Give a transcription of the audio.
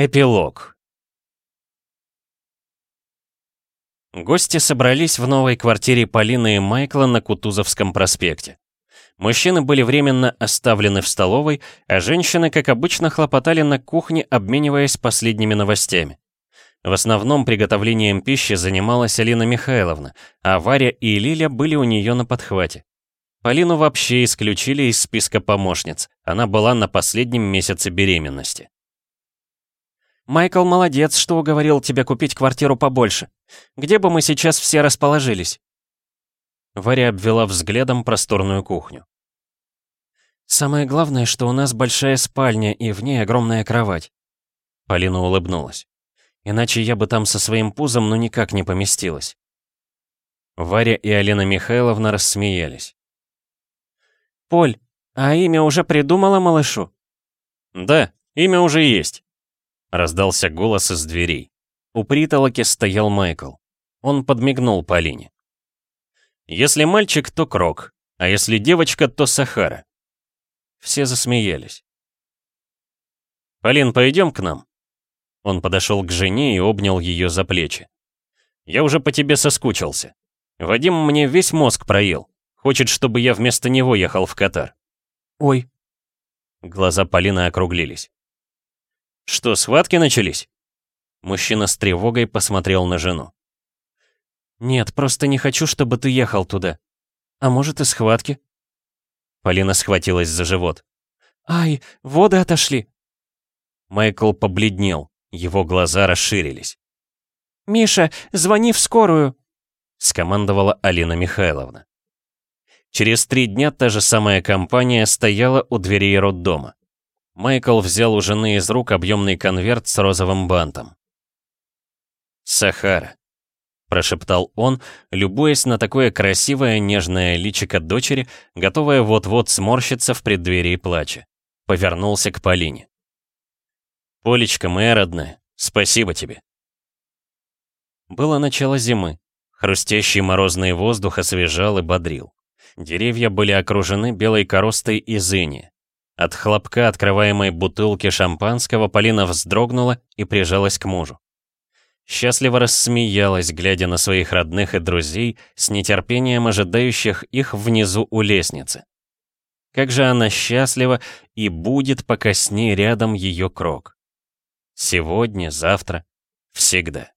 Эпилог Гости собрались в новой квартире Полины и Майкла на Кутузовском проспекте. Мужчины были временно оставлены в столовой, а женщины, как обычно, хлопотали на кухне, обмениваясь последними новостями. В основном приготовлением пищи занималась Алина Михайловна, а Варя и Лиля были у нее на подхвате. Полину вообще исключили из списка помощниц, она была на последнем месяце беременности. «Майкл молодец, что уговорил тебя купить квартиру побольше. Где бы мы сейчас все расположились?» Варя обвела взглядом просторную кухню. «Самое главное, что у нас большая спальня и в ней огромная кровать». Полина улыбнулась. «Иначе я бы там со своим пузом ну никак не поместилась». Варя и Алина Михайловна рассмеялись. «Поль, а имя уже придумала малышу?» «Да, имя уже есть», — раздался голос из дверей. У притолоки стоял Майкл. Он подмигнул Полине. Если мальчик, то Крок, а если девочка, то Сахара. Все засмеялись. «Полин, пойдем к нам?» Он подошел к жене и обнял ее за плечи. «Я уже по тебе соскучился. Вадим мне весь мозг проел. Хочет, чтобы я вместо него ехал в Катар». «Ой». Глаза Полины округлились. «Что, схватки начались?» Мужчина с тревогой посмотрел на жену. «Нет, просто не хочу, чтобы ты ехал туда. А может и схватки?» Полина схватилась за живот. «Ай, воды отошли!» Майкл побледнел, его глаза расширились. «Миша, звони в скорую!» — скомандовала Алина Михайловна. Через три дня та же самая компания стояла у дверей роддома. Майкл взял у жены из рук объемный конверт с розовым бантом. «Сахара», — прошептал он, любуясь на такое красивое нежное личико дочери, готовое вот-вот сморщиться в преддверии плача. Повернулся к Полине. «Полечка моя родная, спасибо тебе». Было начало зимы. Хрустящий морозный воздух освежал и бодрил. Деревья были окружены белой коростой из ини. От хлопка открываемой бутылки шампанского Полина вздрогнула и прижалась к мужу. Счастливо рассмеялась, глядя на своих родных и друзей, с нетерпением ожидающих их внизу у лестницы. Как же она счастлива и будет, пока с ней рядом ее крок. Сегодня, завтра, всегда.